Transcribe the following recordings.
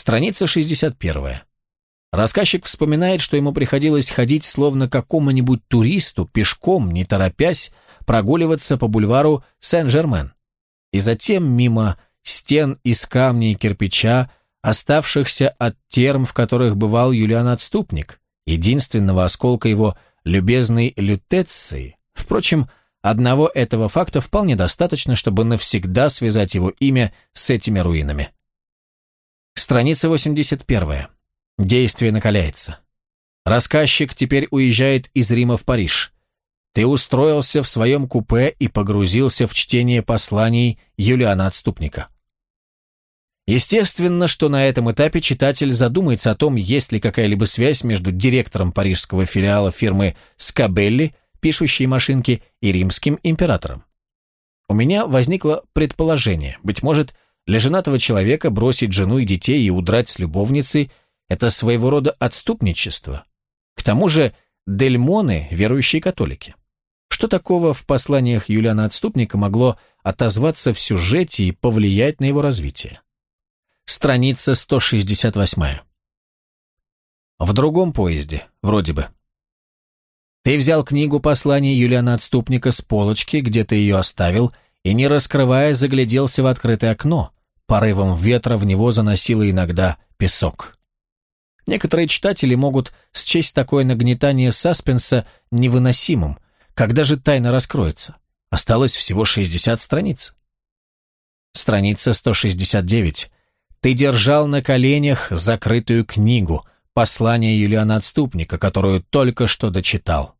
Страница 61. Рассказчик вспоминает, что ему приходилось ходить словно какому-нибудь туристу, пешком, не торопясь, прогуливаться по бульвару Сен-Жермен. И затем мимо стен из камня и кирпича, оставшихся от терм, в которых бывал Юлиан Отступник, единственного осколка его любезной лютеции. Впрочем, одного этого факта вполне достаточно, чтобы навсегда связать его имя с этими руинами. Страница 81. Действие накаляется. Рассказчик теперь уезжает из Рима в Париж. Ты устроился в своем купе и погрузился в чтение посланий Юлиана Отступника. Естественно, что на этом этапе читатель задумается о том, есть ли какая-либо связь между директором парижского филиала фирмы Скабелли, пишущей машинки, и римским императором. У меня возникло предположение, быть может, для женатого человека бросить жену и детей и удрать с любовницей – это своего рода отступничество. К тому же дельмоны – верующие католики. Что такого в посланиях Юлиана Отступника могло отозваться в сюжете и повлиять на его развитие? Страница 168. В другом поезде, вроде бы. Ты взял книгу послания Юлиана Отступника с полочки, где ты ее оставил, и, не раскрывая, загляделся в открытое окно. Порывом ветра в него заносило иногда песок. Некоторые читатели могут счесть такое нагнетание саспенса невыносимым. Когда же тайна раскроется? Осталось всего 60 страниц. Страница 169. Ты держал на коленях закрытую книгу, послание Юлиана Отступника, которую только что дочитал.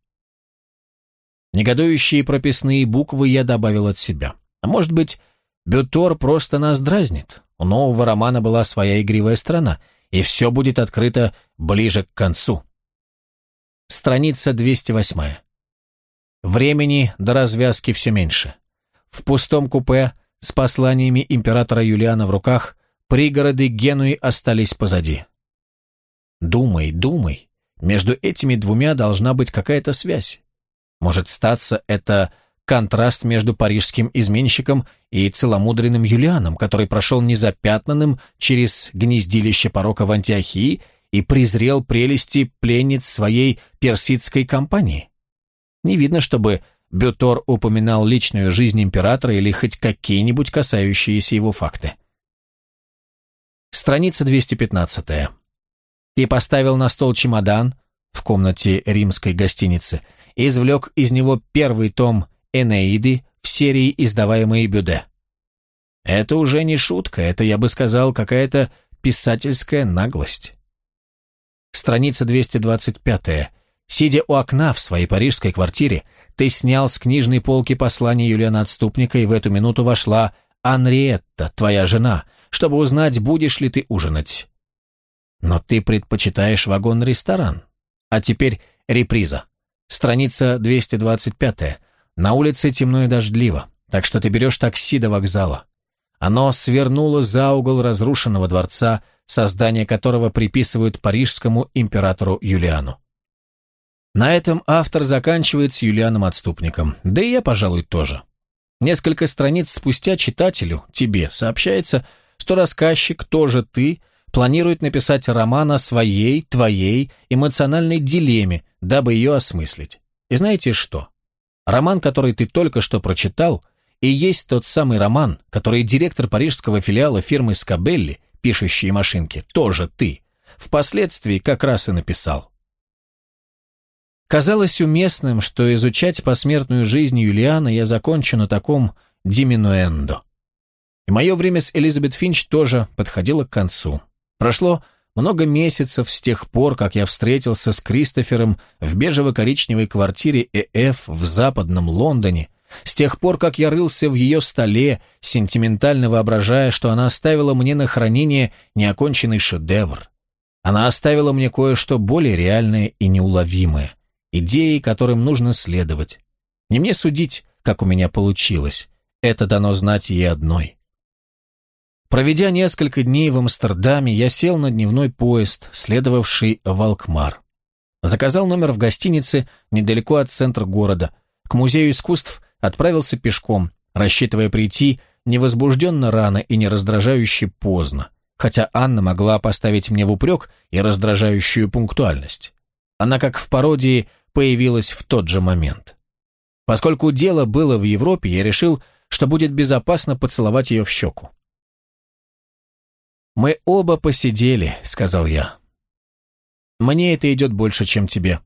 Негодующие прописные буквы я добавил от себя. А может быть, Бютор просто нас дразнит. У нового романа была своя игривая сторона, и все будет открыто ближе к концу. Страница 208. Времени до развязки все меньше. В пустом купе с посланиями императора Юлиана в руках Пригороды Генуи остались позади. Думай, думай. Между этими двумя должна быть какая-то связь. Может статься это контраст между парижским изменщиком и целомудренным Юлианом, который прошел незапятнанным через гнездилище порока в Антиохии и презрел прелести пленниц своей персидской компании. Не видно, чтобы Бютор упоминал личную жизнь императора или хоть какие-нибудь касающиеся его факты. Страница 215. Ты поставил на стол чемодан в комнате римской гостиницы извлек из него первый том «Энеиды» в серии, издаваемой Бюде. Это уже не шутка, это, я бы сказал, какая-то писательская наглость. Страница 225. Сидя у окна в своей парижской квартире, ты снял с книжной полки послание Юлиана Отступника, и в эту минуту вошла Анриетта, твоя жена, чтобы узнать, будешь ли ты ужинать. Но ты предпочитаешь вагон-ресторан. А теперь реприза. Страница 225. На улице темно и дождливо, так что ты берешь такси до вокзала. Оно свернуло за угол разрушенного дворца, создание которого приписывают парижскому императору Юлиану. На этом автор заканчивает с Юлианом Отступником, да и я, пожалуй, тоже. Несколько страниц спустя читателю, тебе, сообщается, что рассказчик, тоже ты, планирует написать роман о своей, твоей эмоциональной дилемме, дабы ее осмыслить. И знаете что? Роман, который ты только что прочитал, и есть тот самый роман, который директор парижского филиала фирмы Скабелли, пишущие машинки, тоже ты, впоследствии как раз и написал. Казалось уместным, что изучать посмертную жизнь Юлиана я закончу на таком диминуэндо. И мое время с Элизабет Финч тоже подходило к концу. Прошло много месяцев с тех пор, как я встретился с Кристофером в бежево-коричневой квартире ЭФ в западном Лондоне, с тех пор, как я рылся в ее столе, сентиментально воображая, что она оставила мне на хранение неоконченный шедевр. Она оставила мне кое-что более реальное и неуловимое идеи, которым нужно следовать. Не мне судить, как у меня получилось. Это дано знать ей одной. Проведя несколько дней в Амстердаме, я сел на дневной поезд, следовавший в Алкмар. Заказал номер в гостинице недалеко от центра города. К музею искусств отправился пешком, рассчитывая прийти невозбужденно рано и не раздражающе поздно. хотя Анна могла поставить мне в упрек и раздражающую пунктуальность. Она, как в пародии, появилась в тот же момент. Поскольку дело было в Европе, я решил, что будет безопасно поцеловать ее в щеку. «Мы оба посидели», — сказал я. «Мне это идет больше, чем тебе.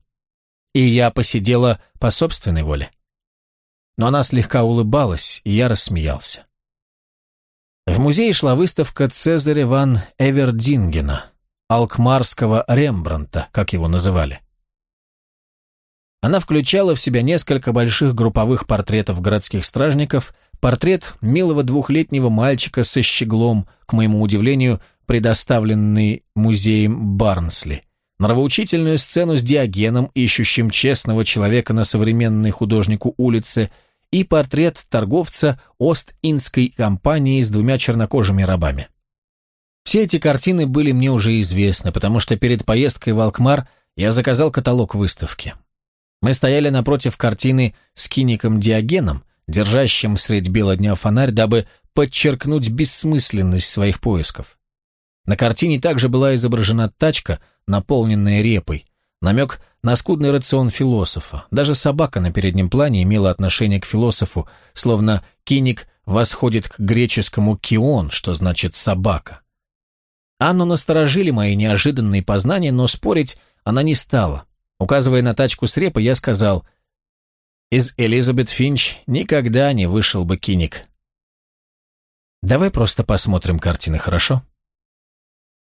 И я посидела по собственной воле». Но она слегка улыбалась, и я рассмеялся. В музее шла выставка Цезаря ван Эвердингена, алкмарского Рембранта, как его называли. Она включала в себя несколько больших групповых портретов городских стражников, портрет милого двухлетнего мальчика со щеглом, к моему удивлению, предоставленный музеем Барнсли, нравоучительную сцену с Диогеном, ищущим честного человека на современной художнику улице, и портрет торговца Ост-Индской компании с двумя чернокожими рабами. Все эти картины были мне уже известны, потому что перед поездкой в Алкмар я заказал каталог выставки. Мы стояли напротив картины с киником Диогеном, держащим средь бела дня фонарь, дабы подчеркнуть бессмысленность своих поисков. На картине также была изображена тачка, наполненная репой, намек на скудный рацион философа. Даже собака на переднем плане имела отношение к философу, словно киник восходит к греческому «кион», что значит «собака». Анну насторожили мои неожиданные познания, но спорить она не стала. Указывая на тачку с репой, я сказал, «Из Элизабет Финч никогда не вышел бы киник». «Давай просто посмотрим картины, хорошо?»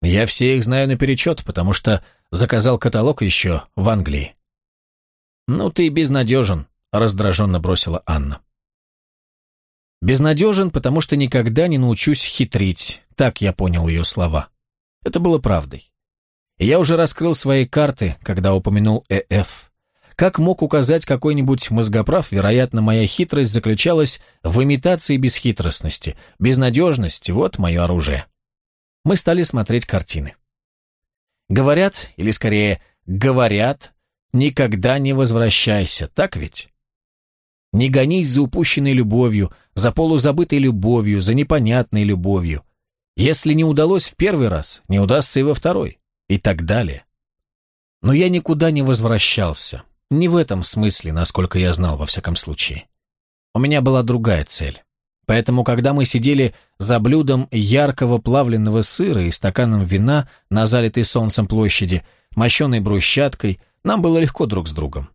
«Я все их знаю наперечет, потому что заказал каталог еще в Англии». «Ну ты безнадежен», — раздраженно бросила Анна. «Безнадежен, потому что никогда не научусь хитрить», — так я понял ее слова. Это было правдой. Я уже раскрыл свои карты, когда упомянул ЭФ. Как мог указать какой-нибудь мозгоправ, вероятно, моя хитрость заключалась в имитации бесхитростности. Безнадежность — вот мое оружие. Мы стали смотреть картины. Говорят, или скорее говорят, никогда не возвращайся, так ведь? Не гонись за упущенной любовью, за полузабытой любовью, за непонятной любовью. Если не удалось в первый раз, не удастся и во второй, и так далее. Но я никуда не возвращался, не в этом смысле, насколько я знал во всяком случае. У меня была другая цель. Поэтому, когда мы сидели за блюдом яркого плавленного сыра и стаканом вина на залитой солнцем площади, мощенной брусчаткой, нам было легко друг с другом.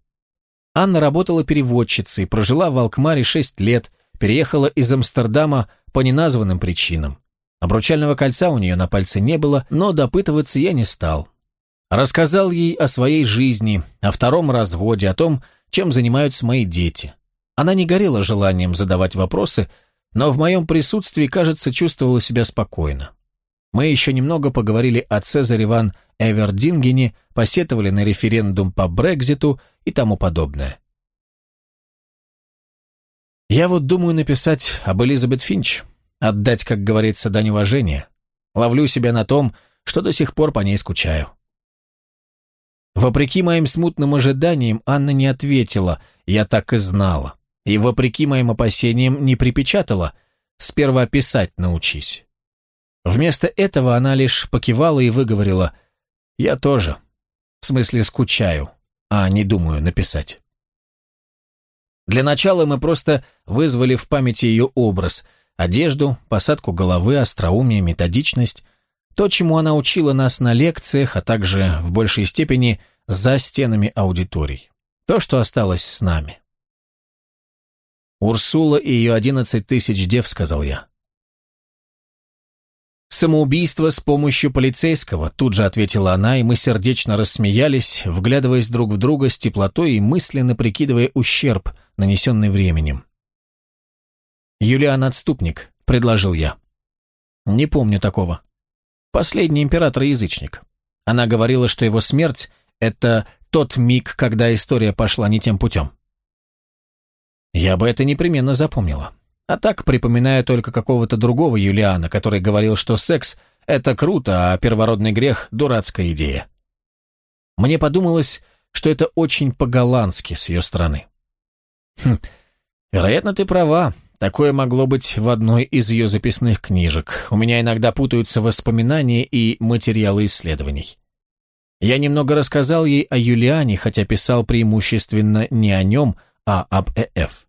Анна работала переводчицей, прожила в Алкмаре шесть лет, переехала из Амстердама по неназванным причинам. Обручального кольца у нее на пальце не было, но допытываться я не стал. Рассказал ей о своей жизни, о втором разводе, о том, чем занимаются мои дети. Она не горела желанием задавать вопросы, но в моем присутствии, кажется, чувствовала себя спокойно. Мы еще немного поговорили о Цезаре ван Эвердингене, посетовали на референдум по Брекзиту и тому подобное. Я вот думаю написать об Элизабет Финч, отдать, как говорится, дань уважения. Ловлю себя на том, что до сих пор по ней скучаю. Вопреки моим смутным ожиданиям, Анна не ответила, я так и знала и, вопреки моим опасениям, не припечатала «сперва писать научись». Вместо этого она лишь покивала и выговорила «я тоже, в смысле скучаю, а не думаю написать». Для начала мы просто вызвали в памяти ее образ, одежду, посадку головы, остроумие, методичность, то, чему она учила нас на лекциях, а также, в большей степени, за стенами аудиторий. То, что осталось с нами. «Урсула и ее одиннадцать тысяч дев», — сказал я. «Самоубийство с помощью полицейского», — тут же ответила она, и мы сердечно рассмеялись, вглядываясь друг в друга с теплотой и мысленно прикидывая ущерб, нанесенный временем. «Юлиан Отступник», — предложил я. «Не помню такого. Последний император-язычник. Она говорила, что его смерть — это тот миг, когда история пошла не тем путем». Я бы это непременно запомнила. А так припоминаю только какого-то другого Юлиана, который говорил, что секс — это круто, а первородный грех — дурацкая идея. Мне подумалось, что это очень по-голландски с ее стороны. Хм, вероятно, ты права, Такое могло быть в одной из ее записных книжек. У меня иногда путаются воспоминания и материалы исследований. Я немного рассказал ей о Юлиане, хотя писал преимущественно не о нем, а об ЭФ.